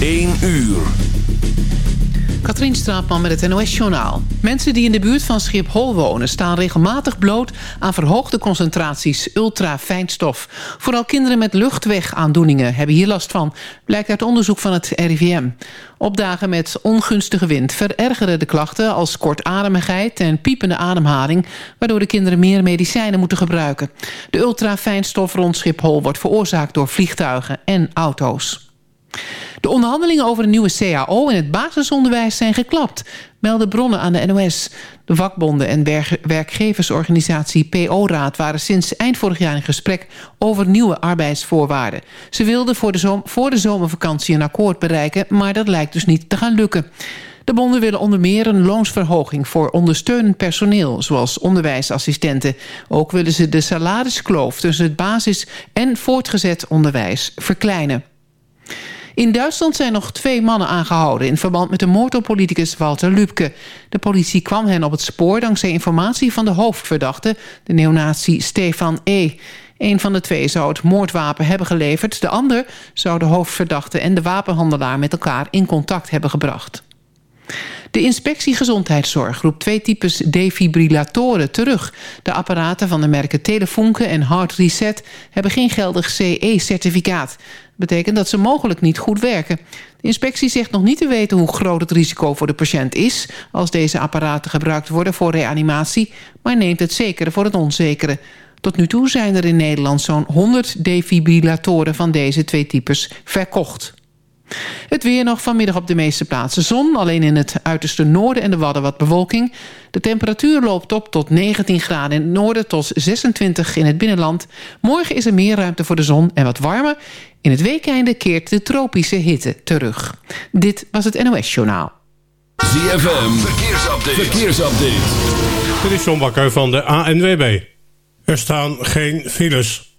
1 uur. Katrien Straatman met het NOS-journaal. Mensen die in de buurt van Schiphol wonen... staan regelmatig bloot aan verhoogde concentraties ultrafijnstof. Vooral kinderen met luchtwegaandoeningen hebben hier last van... blijkt uit onderzoek van het RIVM. Op dagen met ongunstige wind verergeren de klachten... als kortademigheid en piepende ademhaling... waardoor de kinderen meer medicijnen moeten gebruiken. De ultrafijnstof rond Schiphol wordt veroorzaakt door vliegtuigen en auto's. De onderhandelingen over een nieuwe CAO in het basisonderwijs zijn geklapt, melden bronnen aan de NOS. De vakbonden en werkgeversorganisatie PO-raad waren sinds eind vorig jaar in gesprek over nieuwe arbeidsvoorwaarden. Ze wilden voor de, voor de zomervakantie een akkoord bereiken, maar dat lijkt dus niet te gaan lukken. De bonden willen onder meer een loonsverhoging voor ondersteunend personeel, zoals onderwijsassistenten. Ook willen ze de salariskloof tussen het basis- en voortgezet onderwijs verkleinen. In Duitsland zijn nog twee mannen aangehouden... in verband met de moord op politicus Walter Lübke. De politie kwam hen op het spoor dankzij informatie van de hoofdverdachte... de neonazi Stefan E. Een van de twee zou het moordwapen hebben geleverd. De ander zou de hoofdverdachte en de wapenhandelaar... met elkaar in contact hebben gebracht. De inspectie gezondheidszorg roept twee types defibrillatoren terug. De apparaten van de merken Telefunke en Heart Reset hebben geen geldig CE-certificaat. Dat betekent dat ze mogelijk niet goed werken. De inspectie zegt nog niet te weten hoe groot het risico voor de patiënt is... als deze apparaten gebruikt worden voor reanimatie... maar neemt het zekere voor het onzekere. Tot nu toe zijn er in Nederland zo'n 100 defibrillatoren van deze twee types verkocht. Het weer nog vanmiddag op de meeste plaatsen zon. Alleen in het uiterste noorden en de Wadden wat bewolking. De temperatuur loopt op tot 19 graden in het noorden... tot 26 in het binnenland. Morgen is er meer ruimte voor de zon en wat warmer. In het weekende keert de tropische hitte terug. Dit was het NOS Journaal. ZFM, verkeersupdate. verkeersupdate. Dit is John Bakker van de ANWB. Er staan geen files.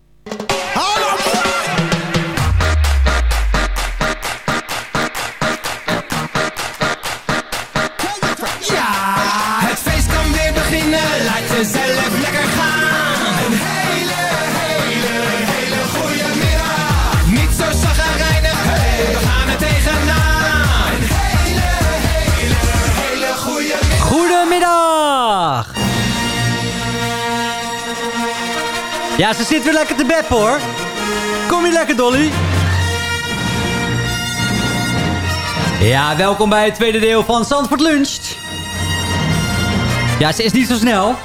Ja, ze zit weer lekker te bed hoor. Kom je lekker, Dolly? Ja, welkom bij het tweede deel van Zandvoort Luncht. Ja, ze is niet zo snel.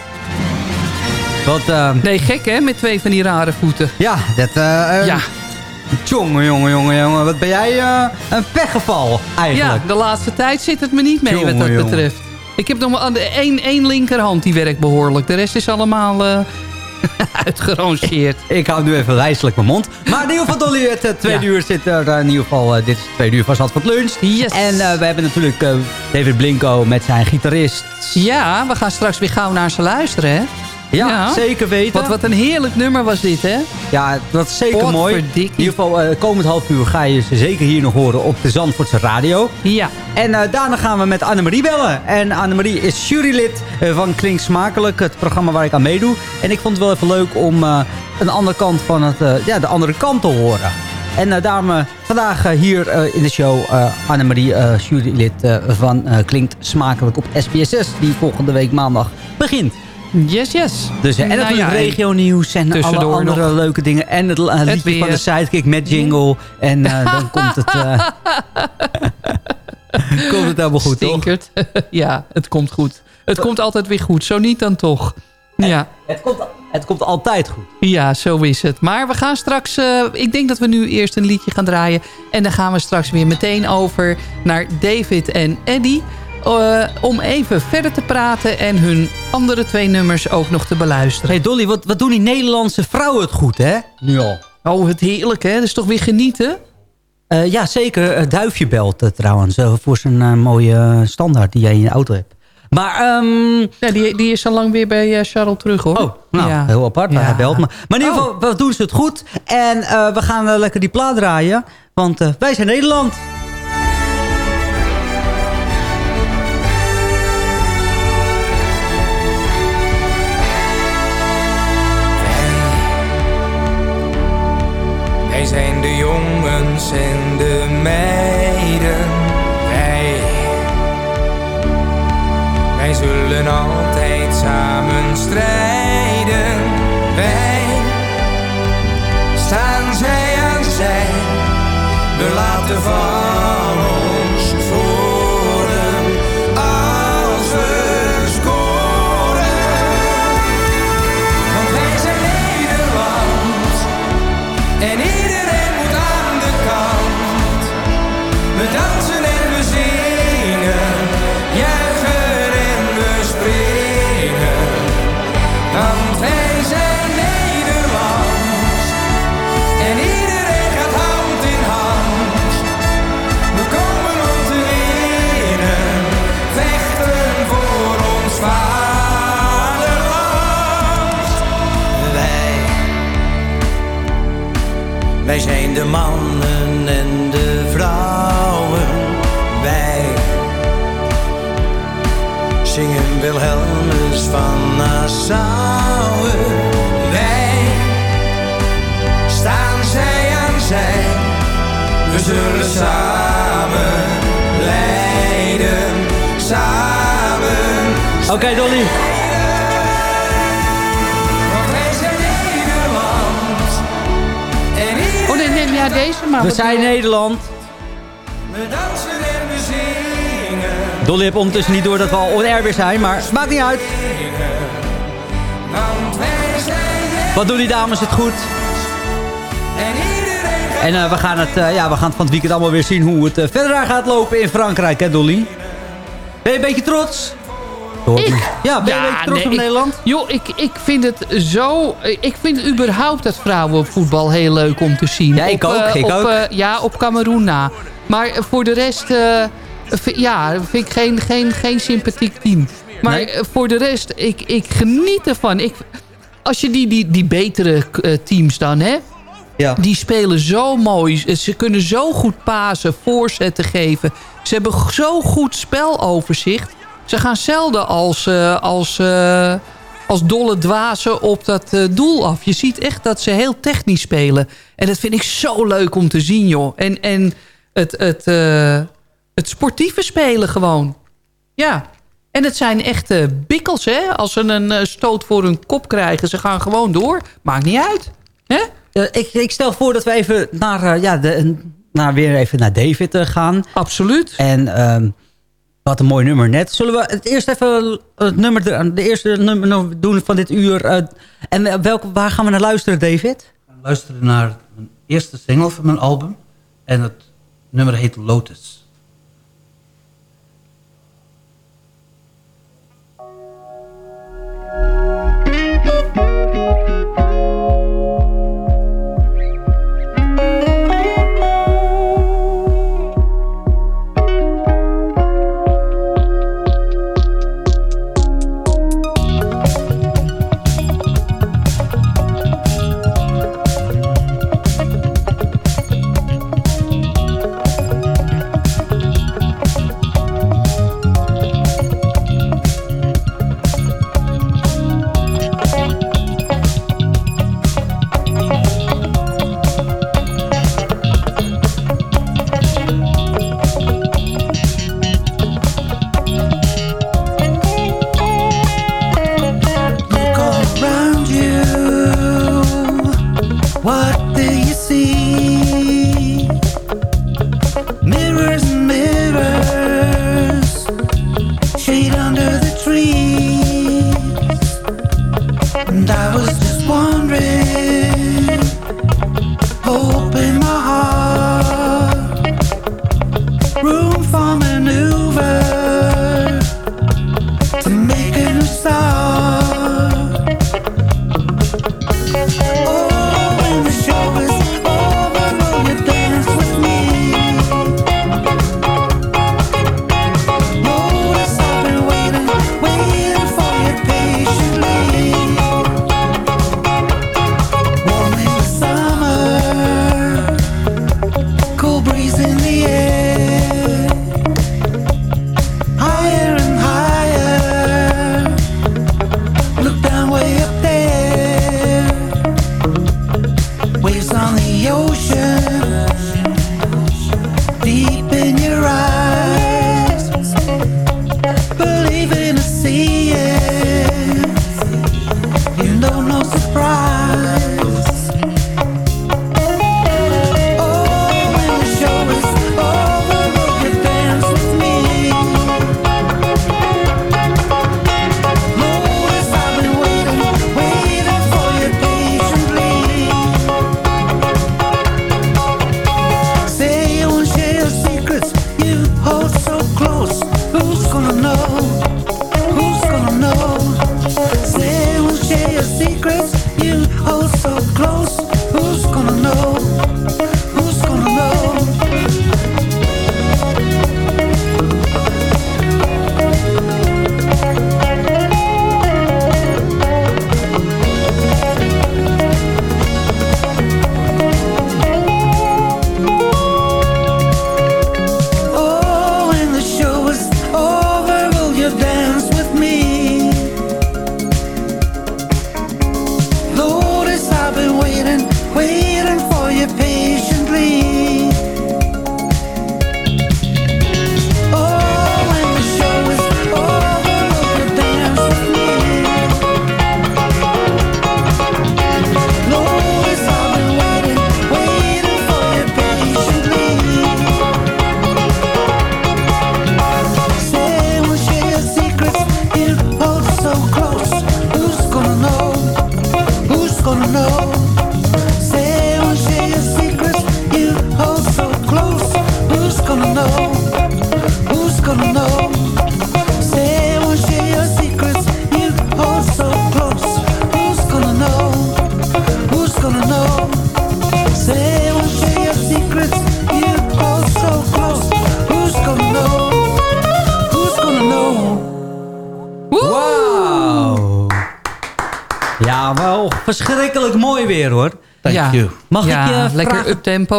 Wat, uh... Nee, gek hè, met twee van die rare voeten. Ja, dat... Uh, ja. Jongen, jongen, jongen, jongen. Wat ben jij uh, een pechgeval eigenlijk. Ja, de laatste tijd zit het me niet mee jongen, wat dat jongen. betreft. Ik heb nog maar aan de één, één linkerhand die werkt behoorlijk. De rest is allemaal uitgerangeerd. Ik hou nu even wijselijk mijn mond. Maar in ieder geval, Dolly, het uh, tweede ja. uur zit er in ieder geval... dit is het tweede uur van Zand van het Lunch. Yes. En we hebben natuurlijk David Blinko met zijn gitarist. Ja, we gaan straks weer gauw naar ze luisteren, hè? Ja, ja, zeker weten. Wat, wat een heerlijk nummer was dit, hè? Ja, dat is zeker mooi. In ieder geval, uh, komend half uur ga je ze zeker hier nog horen op de Zandvoortse radio. Ja. En uh, daarna gaan we met Annemarie bellen. En Annemarie is jurylid uh, van Klink Smakelijk, het programma waar ik aan meedoe. En ik vond het wel even leuk om een andere kant van het, ja, de andere kant te horen. En daarom vandaag hier in de show Annemarie, jurylid van Klinkt Smakelijk op SPSS. Die volgende week maandag begint. Yes, yes. Dus, en natuurlijk nou ja, regio nieuws en alle andere nog. leuke dingen. En het, het liedje van de sidekick met jingle. En uh, dan komt het... Uh, komt het helemaal goed, Stinkert. toch? ja, het komt goed. Het komt altijd weer goed. Zo niet dan toch. Ja. Het, het, komt, het komt altijd goed. Ja, zo is het. Maar we gaan straks... Uh, ik denk dat we nu eerst een liedje gaan draaien. En dan gaan we straks weer meteen over naar David en Eddie... Uh, om even verder te praten en hun andere twee nummers ook nog te beluisteren. Hey Dolly, wat, wat doen die Nederlandse vrouwen het goed, hè? Nu al. Oh, het heerlijk, hè? Dat is toch weer genieten? Uh, ja, zeker. Duifje belt uh, trouwens voor zijn mooie standaard die jij in je auto hebt. Maar, um... ja, die, die is al lang weer bij Charles terug, hoor. Oh, nou, ja. heel apart, maar ja. hij belt me. Maar in ieder geval, oh. wat doen ze het goed. En we gaan lekker die plaat draaien, want wij zijn Nederland. Jongens en de meiden. Wij, wij zullen altijd samen Oké, Dolly. Oh nee, neem ja, deze maar. We zijn? Nederland. We dansen en we zingen. Dolly heeft ondertussen niet door dat we al on-air weer zijn, maar maakt niet uit. Wat doen die dames het goed? en eh, we, gaan het, eh, ja, we gaan het van het weekend allemaal weer zien hoe het eh, verder gaat lopen in Frankrijk, hè Dolly? Ben je een beetje trots? Ja, ben je beetje trots nee, op ik- Nederland? Joh, ik, ik vind het zo... Ik vind überhaupt het vrouwenvoetbal heel leuk om te zien. Ja, ik Op, ook, eh, ik op, ook. eh, ja, op Cameroen na. Maar voor de rest... eh, ja, vind ik geen, geen, geen sympathiek team. Maar Nee? voor de rest, ik, ik geniet ervan. Ik, als je die, die, die betere teams dan, hè... Ja. Die spelen zo mooi. Ze kunnen zo goed pasen, voorzetten geven. Ze hebben zo goed speloverzicht. Ze gaan zelden als, eh, als, eh, als dolle dwazen op dat eh, doel af. Je ziet echt dat ze heel technisch spelen. En dat vind ik zo leuk om te zien, joh. En, en het, het, het sportieve spelen gewoon. Ja. En het zijn echte bikkels, hè. Als ze een stoot voor hun kop krijgen, ze gaan gewoon door. Maakt niet uit. Hè? Ik, ik, stel voor dat we even naar, ja, de, naar weer even naar David gaan. Absoluut. En ehm, wat een mooi nummer net. Zullen we het eerst even het nummer, de eerste nummer nou doen van dit uur. Eh, en welke, waar gaan we naar luisteren, David? We gaan luisteren naar mijn eerste single van mijn album. En het nummer heet Lotus.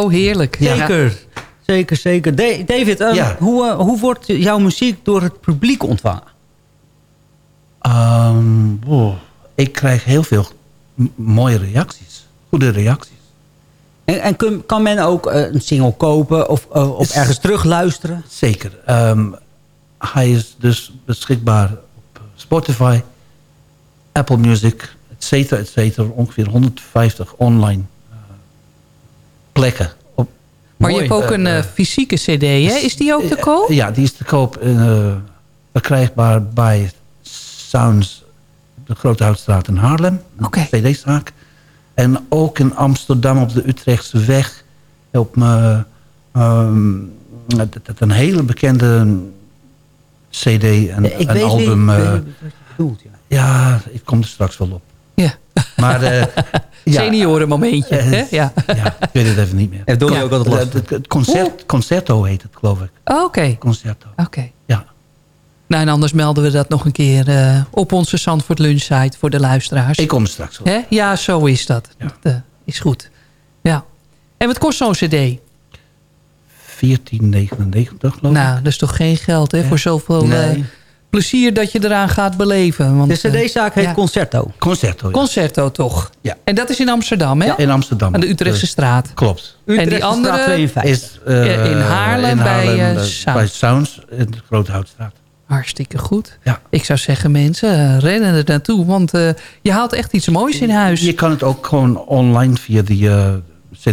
heerlijk. Zeker. Zeker, zeker. David, eh, hoe, eh, hoe wordt jouw muziek door het publiek ontvangen? Ehm, Ik krijg heel veel mooie reacties. Goede reacties. En, en kan men ook eh, een single kopen of, uh, of ergens terugluisteren? Zeker. Ehm, hij is dus beschikbaar op Spotify, Apple Music, et cetera. Ongeveer 150 online plekken. Op, Maar je hebt ook eh, een eh, fysieke cd, hè? Is die ook te koop? ja, die is te koop eh, verkrijgbaar bij Sounds, de Grote Houtstraat in Haarlem. Een cd-zaak. En ook in Amsterdam op de Utrechtse weg. Op me, ehm, dat, dat een hele bekende cd en ik een weet album. wie- eh, wat je bedoelt, ja. ja, ik kom er straks wel op. Ja. Maar, eh, ja, Seniorenmomentje, hè? Ja. ja, ik weet het even niet meer. Ook altijd last Het, concert, concerto heet het, geloof ik. Oh, Oké. Concerto. Oké. Ja. Nou, en anders melden we dat nog een keer eh, op onze Zandvoort Lunch site voor de luisteraars. Ik kom er straks wel. Hè? Ja, zo is dat. Dat eh, is goed. Ja. En wat kost zo'n cd? 1499 geloof ik. Nou, dat is toch geen geld, hè? Voor zoveel Nee. eh, plezier dat je eraan gaat beleven. Want, De cd-zaak heet ja. Concerto. Concerto, ja. Concerto toch? Ja. En dat is in Amsterdam, hè? In Amsterdam. Aan de Utrechtse Eh, straat. Klopt. en die andere is eh, in Haarlem, bij, eh, eh, Sounds. bij Sounds in de Grote Houtstraat. Hartstikke goed. Ja. Ik zou zeggen, mensen, eh, rennen er naartoe. Want eh, je haalt echt iets moois in huis. Je kan het ook gewoon online via die eh,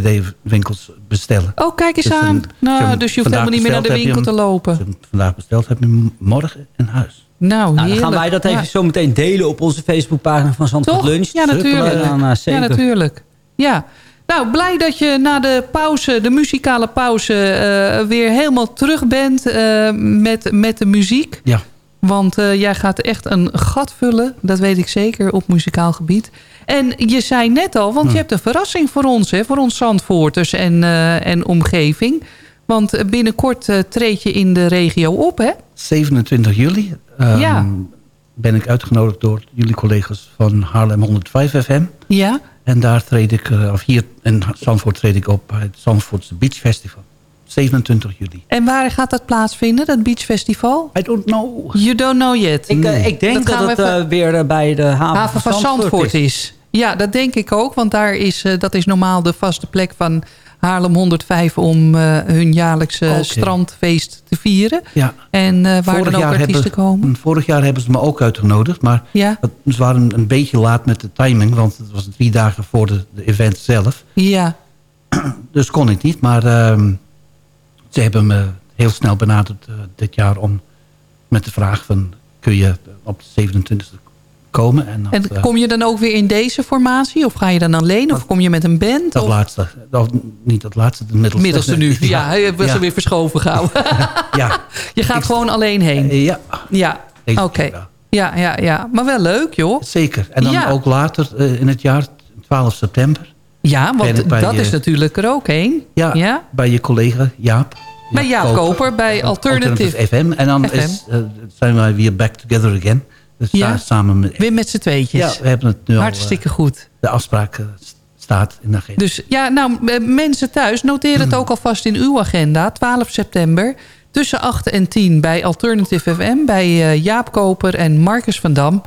cd-winkels bestellen. Oh, kijk eens Dus aan. Nou, dus je hoeft helemaal niet meer naar de winkel te lopen. als je hem vandaag besteld heb je hem morgen in huis. Nou, Nou, dan gaan wij dat even Ja. zo meteen delen op onze Facebookpagina van Zandvoort Toch? Lunch. Ja, natuurlijk. Dan. Ja, natuurlijk. Ja. Nou, blij dat je na de pauze, de muzikale pauze, eh, weer helemaal terug bent eh, met, met de muziek. Ja. Want eh, jij gaat echt een gat vullen, dat weet ik zeker, op muzikaal gebied. En je zei net al, want je hebt een verrassing voor ons, hè, voor ons Zandvoorters en, eh, en omgeving. Want binnenkort eh, treed je in de regio op, hè? 27 juli ehm, Ja. ben ik uitgenodigd door jullie collega's van Haarlem 105 FM. Ja. En daar treed ik, of hier in Zandvoort treed ik op bij het Zandvoortse Beach Festival. 27 juli. En waar gaat dat plaatsvinden, dat beachfestival? I don't know. You don't know yet. Ik, eh, ik denk dat, we het even- eh, weer eh, bij de haven, haven van Zandvoort is. Ja, dat denk ik ook. Want daar is, eh, dat is normaal de vaste plek van Haarlem 105... om eh, hun jaarlijkse strandfeest te vieren. Ja. En eh, waar dan ook artiesten hebben, komen. Vorig jaar hebben ze me ook uitgenodigd. Maar Ja. dat- ze waren een beetje laat met de timing. Want het was drie dagen voor de, de event zelf. Ja. Dus kon ik niet. Maar ehm, ze hebben me heel snel benaderd eh, dit jaar om met de vraag van... kun je op de 27e komen? En, dat, En eh, kom je dan ook weer in deze formatie? Of ga je dan alleen? Of kom je met een band? dat of? laatste. Niet dat laatste, het middelste. Middelste nu. Ja, hij was er weer verschoven gauw. Ja. Je gaat gewoon alleen heen. Ja. Ja, Deze oké. Ja, ja, ja. Maar wel leuk, joh. Zeker. En dan Ja. ook later eh, in het jaar, 12 september... Ja, want dat je- is natuurlijk er ook heen. Ja, Ja? bij je collega Jaap. Bij Jaap Koper, bij Alternative. FM. En dan FM. Is, eh, zijn wij weer back together again. Dus Ja. sa- samen met... Weer met z'n tweetjes. Ja, we hebben het nu Hartstikke al... goed. eh, de afspraak eh, st- staat in de agenda. Dus ja, nou, mensen thuis, noteer het ook alvast in uw agenda. 12 september, tussen 8 en 10 bij Alternative FM... bij Jaap Koper en Marcus van Dam.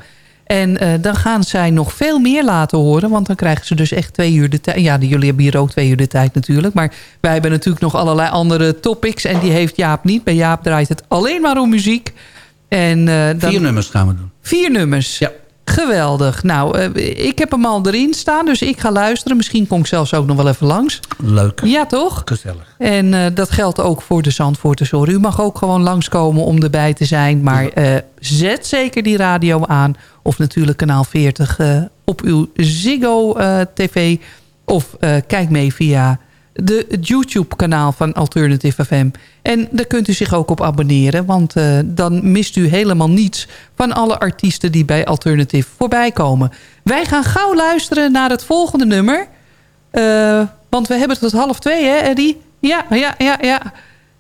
En eh, dan gaan zij nog veel meer laten horen... want dan krijgen ze dus echt twee uur de tijd. Ja, jullie hebben hier ook twee uur de tijd natuurlijk. Maar wij hebben natuurlijk nog allerlei andere topics... en die heeft Jaap niet. Bij Jaap draait het alleen maar om muziek. En, eh, dan... Vier nummers gaan we doen. Vier nummers. Ja. Geweldig. Nou, eh, ik heb hem al erin staan, dus ik ga luisteren. Misschien kom ik zelfs ook nog wel even langs. Leuk. Ja, toch? Gezellig. En eh, dat geldt ook voor de Zandvoorters. hoor. U mag ook gewoon langskomen om erbij te zijn. Maar eh, zet zeker die radio aan. Of natuurlijk kanaal 40 eh, op uw Ziggo TV. Of kijk mee via de het YouTube-kanaal van Alternative FM. En daar kunt u zich ook op abonneren. Want eh, dan mist u helemaal niets van alle artiesten die bij Alternative voorbij komen. Wij gaan gauw luisteren naar het volgende nummer. Eh, want we hebben het tot half twee, hè, Eddie? Ja, ja, ja, ja.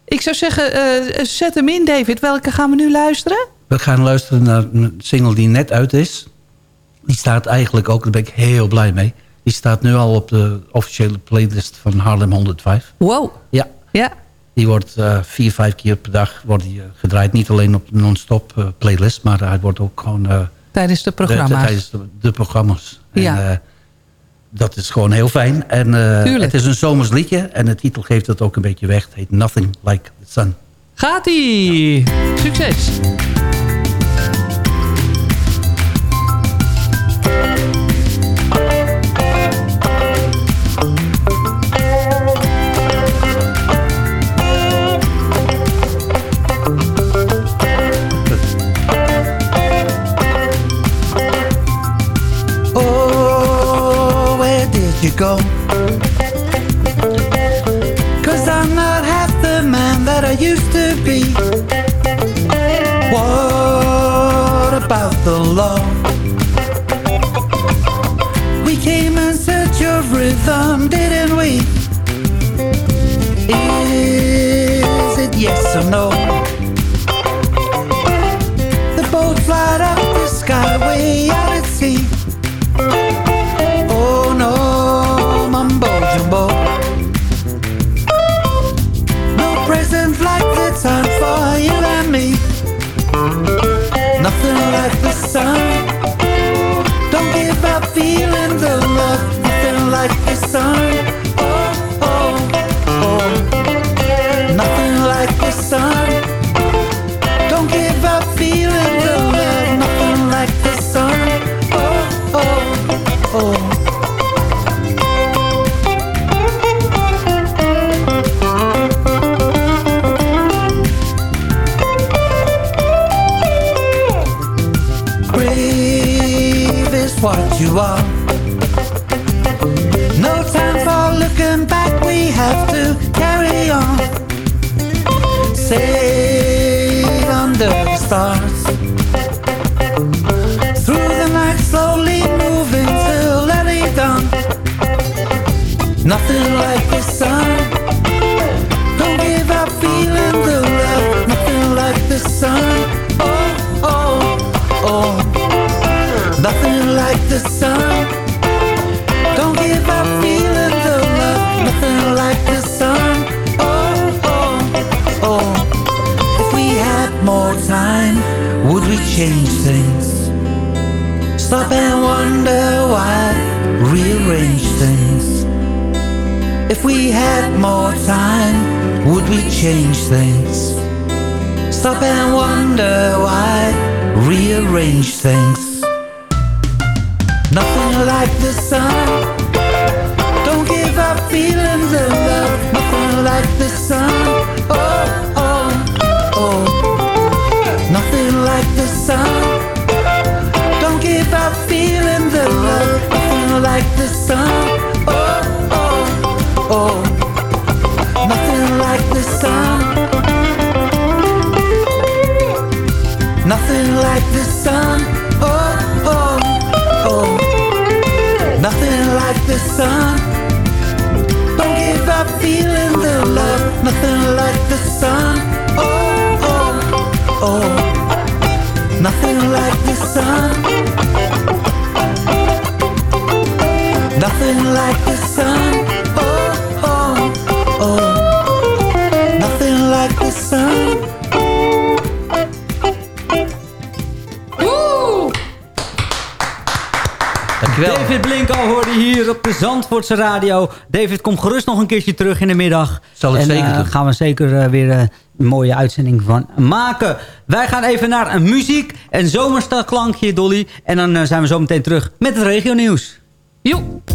Ik zou zeggen, eh, zet hem in, David. Welke gaan we nu luisteren? We gaan luisteren naar een single die net uit is. Die staat eigenlijk ook, daar ben ik heel blij mee. Die staat nu al op de officiële playlist van Harlem 105. Wow. Ja. Ja. Die wordt eh, vier, vijf keer per dag wordt die, eh, gedraaid. Niet alleen op de non-stop eh, playlist, maar hij wordt ook gewoon... Tijdens de de- programma's. tijdens de, de programma's. Ja. En, dat is gewoon heel fijn. En Tuurlijk. het is een zomers liedje. En de titel geeft het ook een beetje weg. Het heet Nothing Like the Sun. Gaat-ie! Succes! Go? Cause I'm not half the man that I used to be. What about the law? We came in search of rhythm, didn't we? Is it yes or no? Change things? Stop and wonder why, rearrange things. If we had more time, would we change things? Stop and wonder why, rearrange things. Nothing like the sun. Don't give up feeling the love. Nothing like the sun. Oh. Nothing like the sun. Nothing like the sun. David Blinko hoorde hier op de Zandvoortse radio. David, kom gerust nog een keertje terug in de middag. Zal ik en, zeker eh, doen. gaan we zeker eh, weer eh, een mooie uitzending van maken. Wij gaan even naar een muziek. Een zomersklankje, Dolly. En dan zijn we zo meteen terug met het regionieuws. Joep.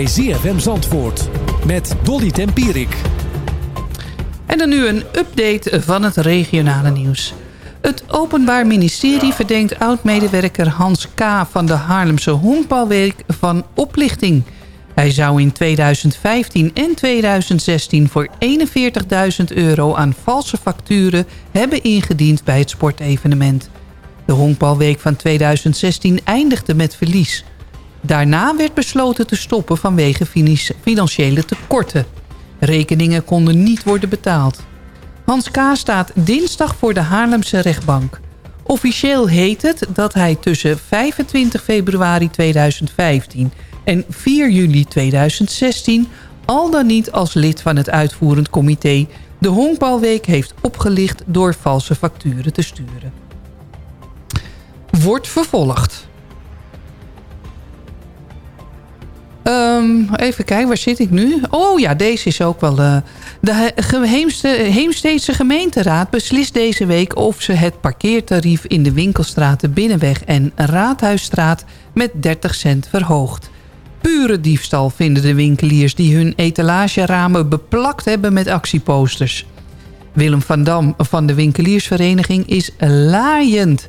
Bij ZFM Zandvoort met Dolly Tempierik. En dan nu een update van het regionale nieuws. Het Openbaar Ministerie verdenkt oud-medewerker Hans K. van de Haarlemse Honkbalweek van oplichting. Hij zou in 2015 en 2016 voor 41.000 euro aan valse facturen hebben ingediend bij het sportevenement. De honkbalweek van 2016 eindigde met verlies. Daarna werd besloten te stoppen vanwege financiële tekorten. Rekeningen konden niet worden betaald. Hans K. staat dinsdag voor de Haarlemse rechtbank. Officieel heet het dat hij tussen 25 februari 2015 en 4 juli 2016... al dan niet als lid van het uitvoerend comité... de honkbalweek heeft opgelicht door valse facturen te sturen. Wordt vervolgd. Um, even kijken, waar zit ik nu? Oh ja, deze is ook wel... Uh, de Heemste, Heemsteedse gemeenteraad beslist deze week... of ze het parkeertarief in de winkelstraten Binnenweg en Raadhuisstraat... met 30 cent verhoogt. Pure diefstal vinden de winkeliers... die hun etalageramen beplakt hebben met actieposters. Willem van Dam van de winkeliersvereniging is laaiend...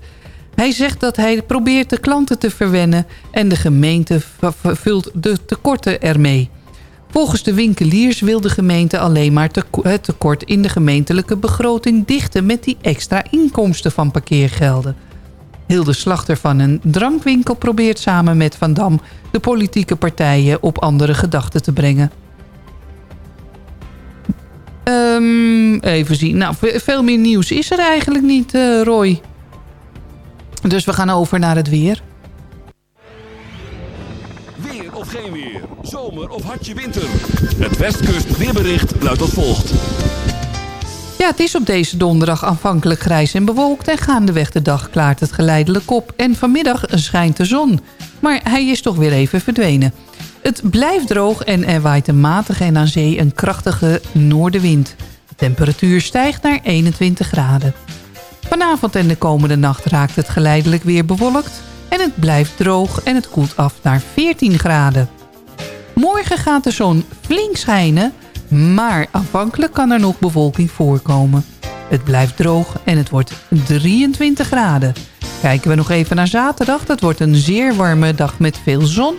Hij zegt dat hij probeert de klanten te verwennen... en de gemeente vult de tekorten ermee. Volgens de winkeliers wil de gemeente alleen maar het tekort... in de gemeentelijke begroting dichten... met die extra inkomsten van parkeergelden. Hilde Slachter van een drankwinkel probeert samen met Van Dam... de politieke partijen op andere gedachten te brengen. Um, even zien. Nou, veel meer nieuws is er eigenlijk niet, uh, Roy. Dus we gaan over naar het weer. Weer of geen weer. Zomer of hartje winter. Het Westkust weerbericht luidt als volgt. Ja, het is op deze donderdag aanvankelijk grijs en bewolkt... en gaandeweg de dag klaart het geleidelijk op. En vanmiddag schijnt de zon. Maar hij is toch weer even verdwenen. Het blijft droog en er waait een matige en aan zee een krachtige noordenwind. De temperatuur stijgt naar 21 graden. Vanavond en de komende nacht raakt het geleidelijk weer bewolkt... en het blijft droog en het koelt af naar 14 graden. Morgen gaat de zon flink schijnen... maar aanvankelijk kan er nog bewolking voorkomen. Het blijft droog en het wordt 23 graden. Kijken we nog even naar zaterdag. Dat wordt een zeer warme dag met veel zon.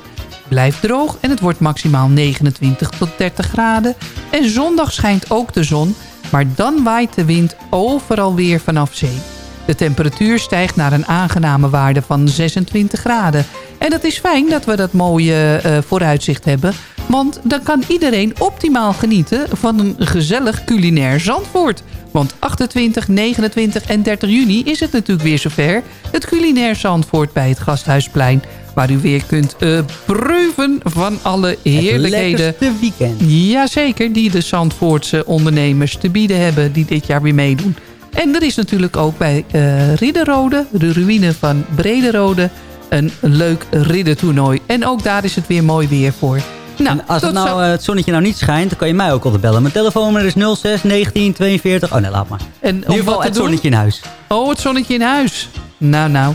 Blijft droog en het wordt maximaal 29 tot 30 graden. En zondag schijnt ook de zon... maar dan waait de wind overal weer vanaf zee. De temperatuur stijgt naar een aangename waarde van 26 graden. En dat is fijn dat we dat mooie uh, vooruitzicht hebben... want dan kan iedereen optimaal genieten van een gezellig culinair Zandvoort... Want 28, 29 en 30 juni is het natuurlijk weer zover. Het culinair Zandvoort bij het Gasthuisplein. Waar u weer kunt uh, proeven van alle heerlijkheden. Het weekend. Jazeker, die de Zandvoortse ondernemers te bieden hebben. Die dit jaar weer meedoen. En er is natuurlijk ook bij uh, Ridderrode, de ruïne van Brederode... een leuk riddertoernooi. En ook daar is het weer mooi weer voor. Nou, en als het, nou, uh, het zonnetje nou niet schijnt, dan kan je mij ook altijd bellen. Mijn telefoonnummer is 06 19 42. Oh nee, laat maar. En in ieder geval het zonnetje in huis. Oh, het zonnetje in huis. Nou, nou.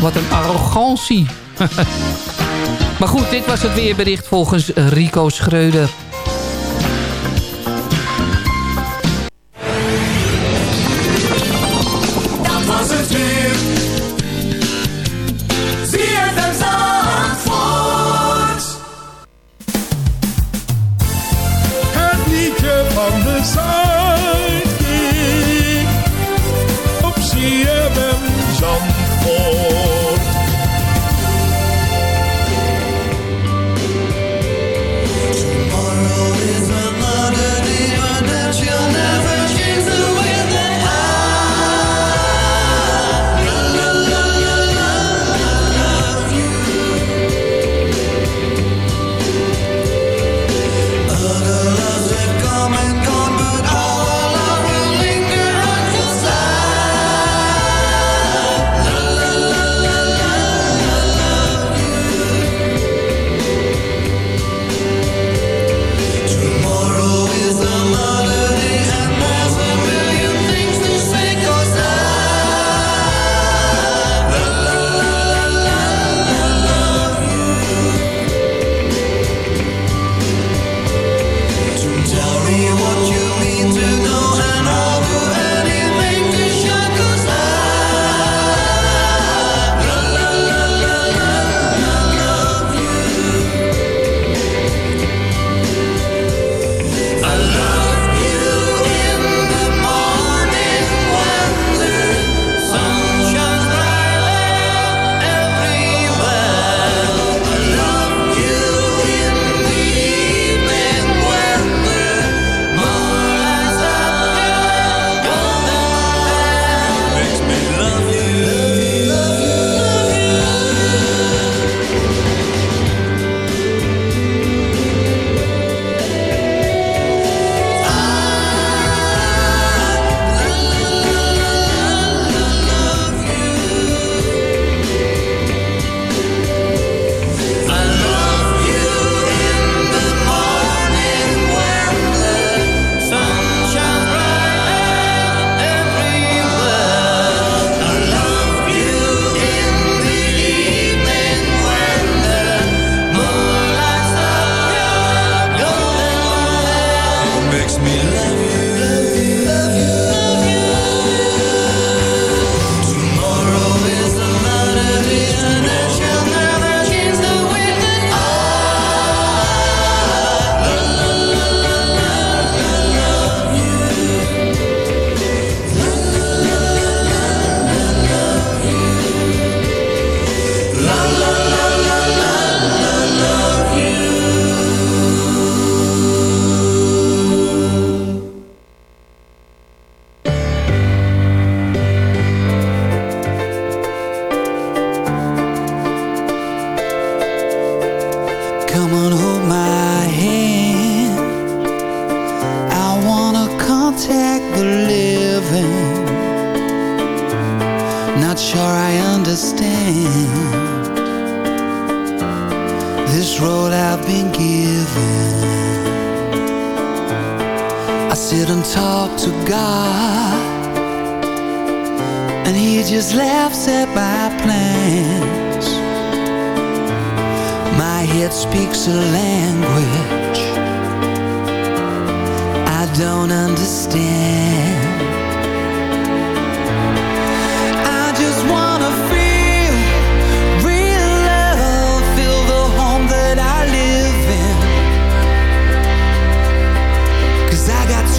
Wat een arrogantie. Maar goed, dit was het weerbericht volgens Rico Schreuder.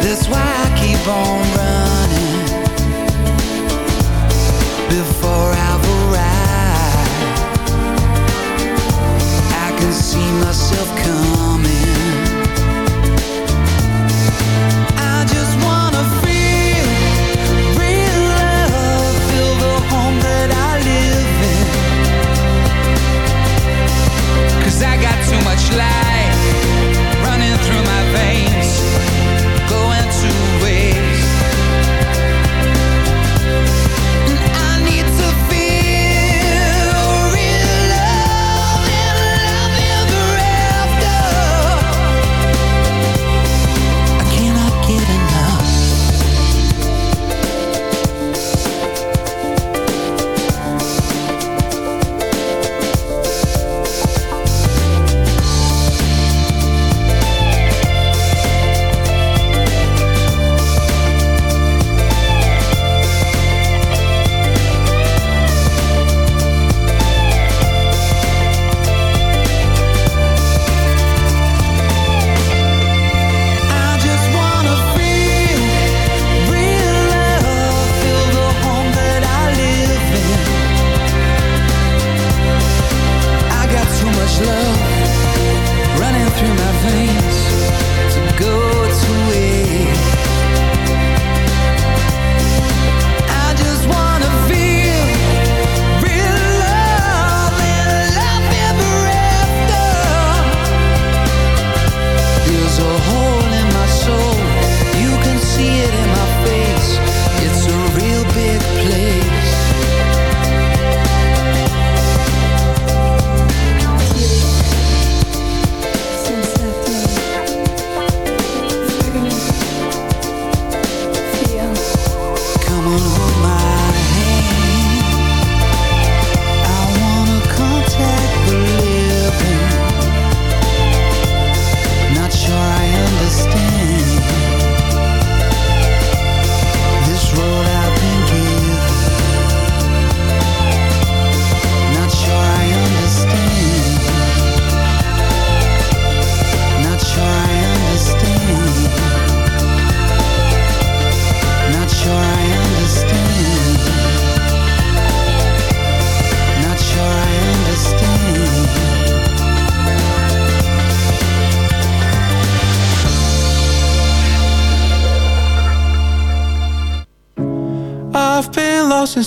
That's why I keep on running before I've arrived. I can see myself coming.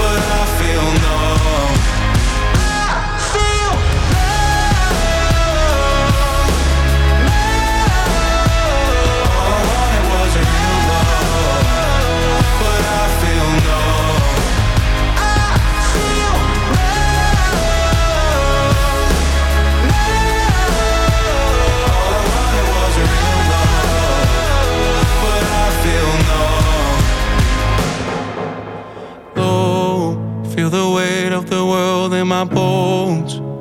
but I feel numb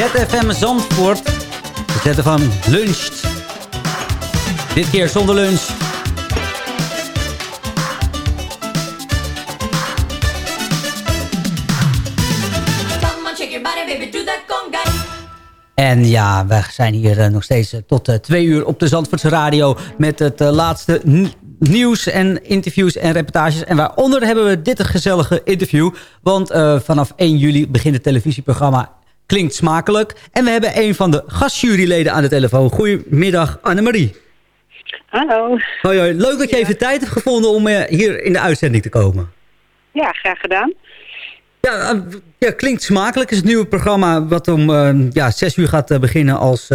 ZFM Zandvoort. We zetten van luncht. Dit keer zonder lunch. En ja, we zijn hier eh, nog steeds eh, tot eh, twee uur op de Zandvoortse radio... met het laatste nieuws en interviews en reportages. En waaronder hebben we dit gezellige interview. Want vanaf 1 juli begint het televisieprogramma Klinkt Smakelijk. En we hebben een van de gastjuryleden aan de telefoon. Goedemiddag, Annemarie. Hallo. Hoi, hoi. Leuk dat je even tijd hebt gevonden om eh, hier in de uitzending te komen. Ja, graag gedaan. Ja, eh, ja, klinkt smakelijk. Het is het nieuwe programma wat om eh, ja, 6 uur gaat beginnen als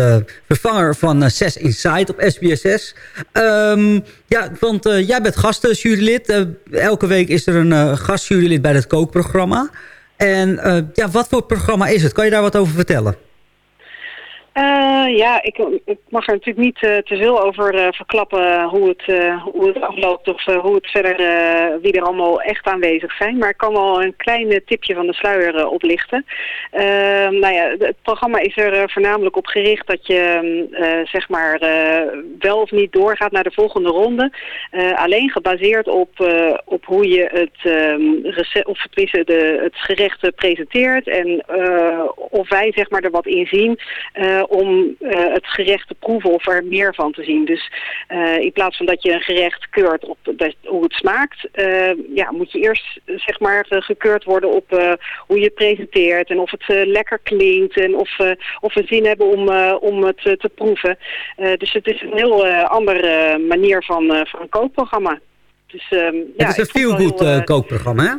vervanger van eh, 6 Inside op SBSS. Ehm, ja, want jij bent gastjurylid. Elke week is er een gastjurylid bij het kookprogramma. En eh, ja, wat voor programma is het? Kan je daar wat over vertellen? Eh, ja, ik, ik mag er natuurlijk niet eh, te veel over eh, verklappen hoe het, hoe het afloopt of hoe het verder, wie er allemaal echt aanwezig zijn. Maar ik kan wel een klein tipje van de sluier oplichten. Nou ja, het programma is er voornamelijk op gericht dat je eh, zeg maar wel of niet doorgaat naar de volgende ronde. Alleen gebaseerd op, op hoe je het, ehm, of tenminste de, het gerecht presenteert en of wij zeg maar er wat in zien om eh, het gerecht te proeven of er meer van te zien. Dus eh, in plaats van dat je een gerecht keurt op dat, hoe het smaakt, eh, ja, moet je eerst eh, zeg maar eh, gekeurd worden op eh, hoe je het presenteert en of het eh, lekker klinkt en of, eh, of we zin hebben om, eh, om het eh, te proeven. Eh, dus het is een heel eh, andere manier van, eh, van een kookprogramma. Dus, ehm, ja, het is een feel-good heel, eh, eh, kookprogramma, hè?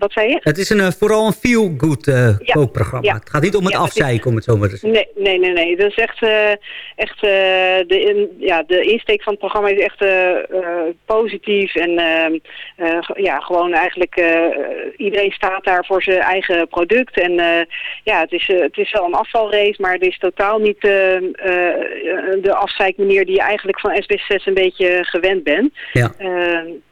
Wat zei je? Het is een, eh, vooral een feel-good eh, Ja, kookprogramma. ja. Het gaat niet om het Ja, afzeiken, om het zo maar te zeggen. Nee, nee, nee, nee. Dat is echt, eh, echt de, in, ja, de insteek van het programma is echt positief. En ehm, eh, ja, gewoon eigenlijk iedereen staat daar voor zijn eigen product. En ja, het is, het is wel een afvalrace, maar het is totaal niet eh, eh, de afzeikmanier die je eigenlijk van SBS6 een beetje gewend bent. Ja.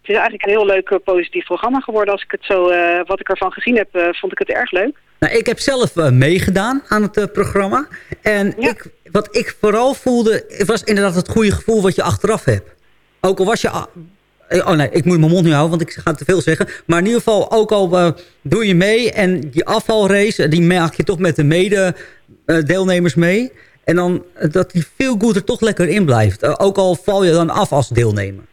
Het is eigenlijk een heel leuk eh, positief programma geworden. Als ik het zo, eh, wat ik ervan gezien heb, eh, vond ik het erg leuk. Nou, ik heb zelf meegedaan aan het programma. En ik, wat ik vooral voelde, was inderdaad het goede gevoel wat je achteraf hebt. Ook al was je... Oh nee, ik moet mijn mond nu houden, want ik ga te veel zeggen. Maar in ieder geval, ook al doe je mee en die afvalrace... die maak je toch met de mede-deelnemers mee. En dan dat die veel goed er toch lekker in blijft. Ook al val je dan af als deelnemer.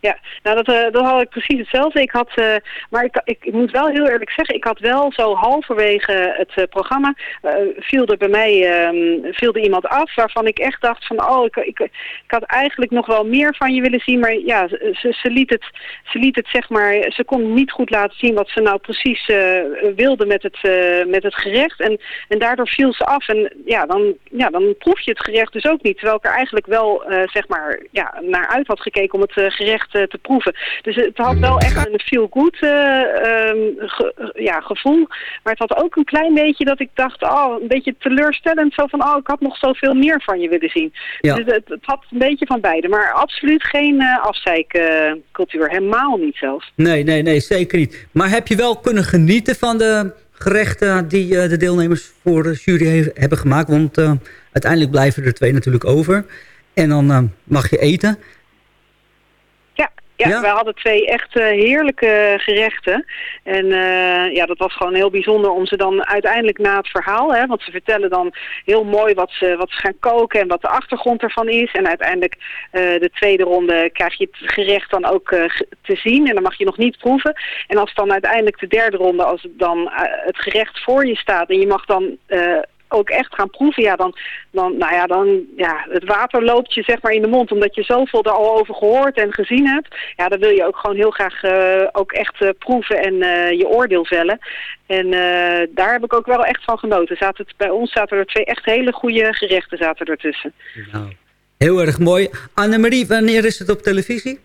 Ja. Nou, dat, eh, dat had ik precies hetzelfde. Ik had, eh, maar ik, ik, moet wel heel eerlijk zeggen, ik had wel zo halverwege het eh, programma, viel er bij mij ehm, viel er iemand af waarvan ik echt dacht van, oh, ik, ik, ik had eigenlijk nog wel meer van je willen zien, maar ja, ze, ze, liet, het, ze liet het zeg maar, ze kon niet goed laten zien wat ze nou precies wilde met het, met het gerecht en, en daardoor viel ze af en ja dan, ja, dan proef je het gerecht dus ook niet, terwijl ik er eigenlijk wel, zeg maar, ja, naar uit had gekeken om het gerecht eh, te proeven. Dus het had wel echt een feel-good eh, ehm, ge- ja, gevoel. Maar het had ook een klein beetje dat ik dacht, oh, een beetje teleurstellend. Zo van, oh, ik had nog zoveel meer van je willen zien. Ja. Dus het, het had een beetje van beide. Maar absoluut geen eh afzeikcultuur. Helemaal niet zelfs. Nee, nee, nee, zeker niet. Maar heb je wel kunnen genieten van de gerechten die de deelnemers voor de jury he- hebben gemaakt? Want uiteindelijk blijven er twee natuurlijk over. En dan mag je eten. Ja, ja, wij hadden twee echt eh, heerlijke gerechten. En eh, ja, dat was gewoon heel bijzonder om ze dan uiteindelijk na het verhaal... Hè, want ze vertellen dan heel mooi wat ze, wat ze gaan koken en wat de achtergrond ervan is. En uiteindelijk eh, de tweede ronde krijg je het gerecht dan ook te zien. En dan mag je nog niet proeven. En als dan uiteindelijk de derde ronde, als het dan het gerecht voor je staat... en je mag dan... ook echt gaan proeven, ja, dan, dan, nou ja, dan, ja, het water loopt je zeg maar in de mond, omdat je zoveel er al over gehoord en gezien hebt. Ja, dan wil je ook gewoon heel graag eh, ook echt eh, proeven en eh, je oordeel vellen. En daar heb ik ook wel echt van genoten. Zaten het, bij ons zaten er twee echt hele goede gerechten zaten ertussen. Nou, heel erg mooi. Annemarie, wanneer is het op televisie?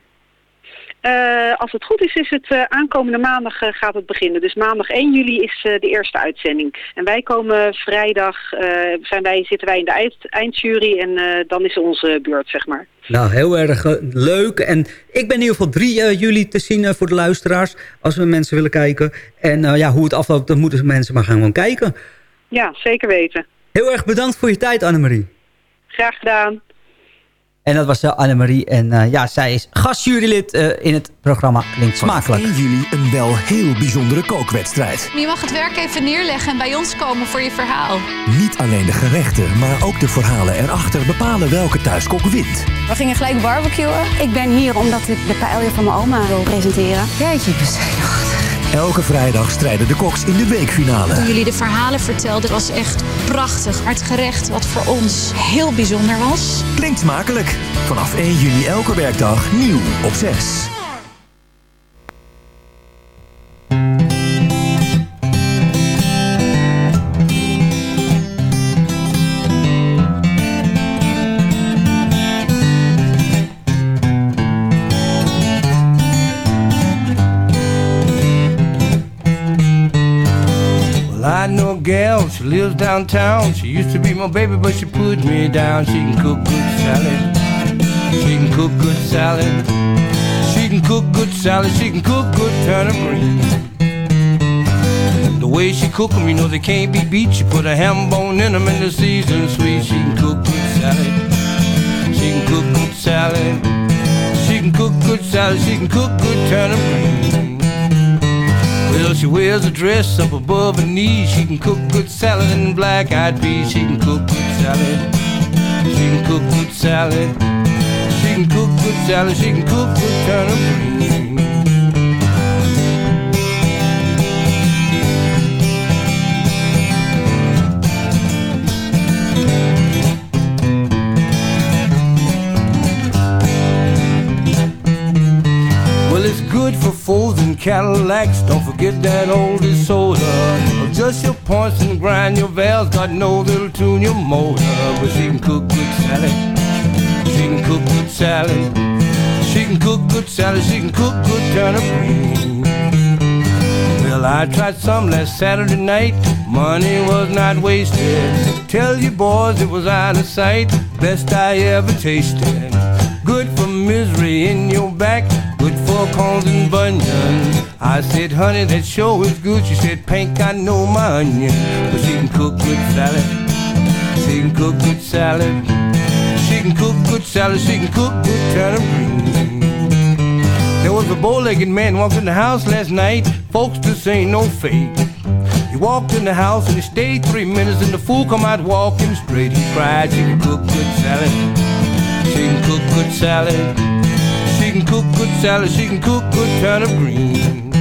Eh, als het goed is, is het eh, aankomende maandag eh, gaat het beginnen. Dus maandag 1 juli is de eerste uitzending. En wij komen vrijdag, zijn wij, zitten wij in de eind, eindjury en dan is onze beurt, zeg maar. Nou, heel erg leuk. En ik ben in ieder geval 3 juli te zien voor de luisteraars. Als we mensen willen kijken. En ja, hoe het afloopt, dan moeten mensen maar gaan gewoon kijken. Ja, zeker weten. Heel erg bedankt voor je tijd, Annemarie. Graag gedaan. En dat was uh, Annemarie. En uh, ja, zij is gastjurylid uh, in het programma Klinkt Smakelijk. Vanaf 1 juli een wel heel bijzondere kookwedstrijd. Je mag het werk even neerleggen en bij ons komen voor je verhaal. Niet alleen de gerechten, maar ook de verhalen erachter bepalen welke thuiskok wint. We gingen gelijk barbecuen. Ik ben hier omdat ik de paella van mijn oma wil presenteren. Jeetje, ik ben zenuwachtig. Elke vrijdag strijden de koks in de weekfinale. Toen jullie de verhalen vertelden, was echt prachtig. Het gerecht wat voor ons heel bijzonder was. Klinkt smakelijk. Vanaf 1 juni elke werkdag nieuw op 6. Gal, she lives downtown. She used to be my baby, but she put me down. She can cook good salad. She can cook good salad. She can cook good salad. She can cook good turnip greens. The way she cook 'em, you know they can't be beat. She put a ham bone in 'em and the season sweet. She can cook good salad. She can cook good salad. She can cook good salad. She can cook good turnip greens. Well, she wears a dress up above her knees. She can cook good salad and black-eyed peas. She can cook good salad. She can cook good salad. She can cook good salad. She can cook good turnip greens. Good for Fords and Cadillacs. Don't forget that oldie soda. Adjust your points and grind your valves. Got no little tune your motor. But she can cook good salad. She can cook good salad. She can cook good salad. She can cook good turnip greens. Well, I tried some last Saturday night. Money was not wasted. Tell you boys it was out of sight. Best I ever tasted. Good for misery in your back good for corns and bunions. I said, honey, that show is good. She said, Pink, I know my onion. But she can cook good salad. She can cook good salad. She can cook good salad. She can cook good turnip greens. There was a bow-legged man walked in the house last night. Folks, this ain't no fake. He walked in the house and he stayed three minutes and the fool come out walking straight. He cried, she can cook good salad. She can cook good salad. She can cook good salad, she can cook good turnip greens.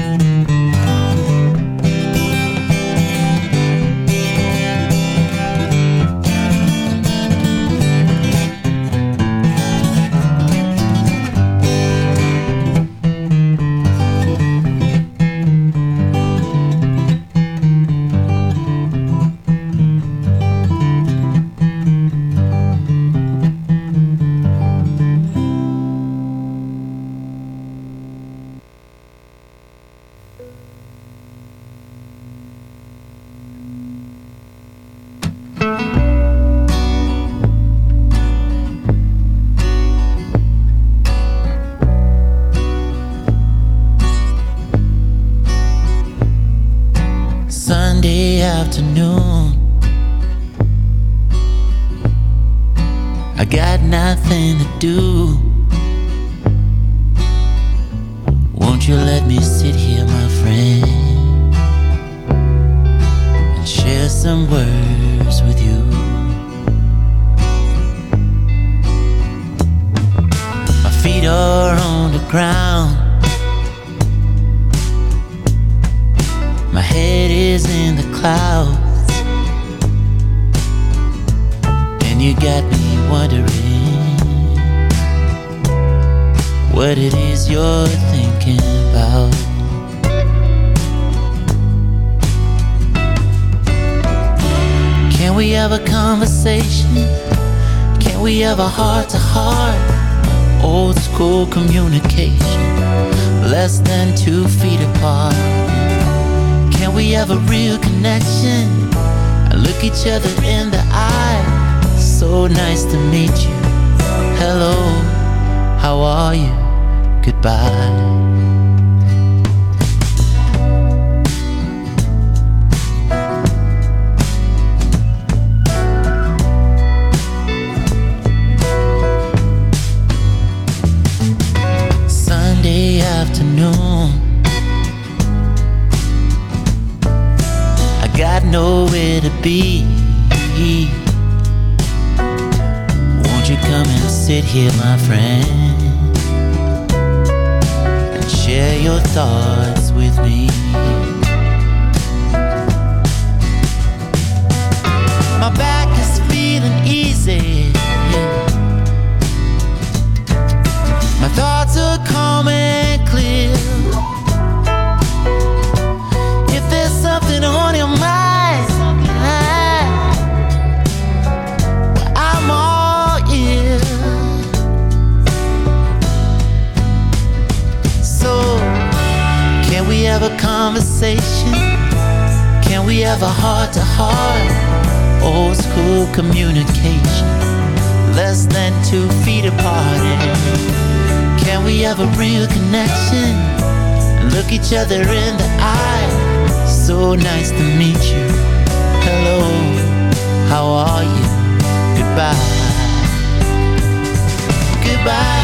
We have a real connection? And look each other in the eye. So nice to meet you. Hello, how are you? Goodbye. Be. Won't you come and sit here, my friend, and share your thoughts with me? My back is feeling easy. My thoughts are calm conversation? Can we have a heart to heart? Old school communication, less than two feet apart. Can we have a real connection? Look each other in the eye. So nice to meet you. Hello, how are you? Goodbye. Goodbye.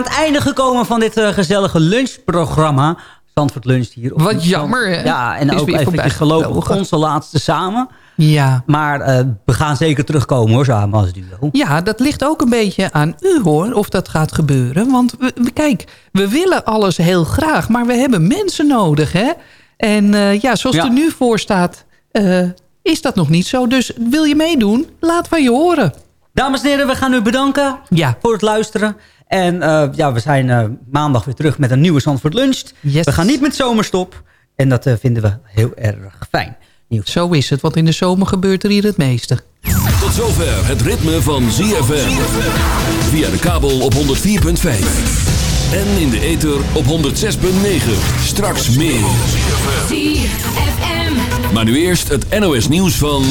Aan het einde gekomen van dit eh, gezellige lunchprogramma. Zandvoort Lunch hier. op Wat jammer, hè? Ja, en is ook eventjes gelopen onze laatste samen. Ja. Maar eh, we gaan zeker terugkomen hoor, samen als duo. Ja, dat ligt ook een beetje aan u hoor, of dat gaat gebeuren. Want we, kijk, we willen alles heel graag, maar we hebben mensen nodig, hè? En eh, ja, zoals Ja. het er nu voor staat, is dat nog niet zo. Dus wil je meedoen? Laat van je horen. Dames en heren, we gaan u bedanken voor het luisteren. En eh, ja, we zijn eh, maandag weer terug met een nieuwe Zandvoort Lunch. We gaan niet met zomerstop. En dat eh, vinden we heel erg fijn. Zo is het, want in de zomer gebeurt er hier het meeste. Tot zover het ritme van ZFM. Via de kabel op 104.5. En in de ether op 106.9. Straks meer. ZFM. Maar nu eerst het NOS nieuws van...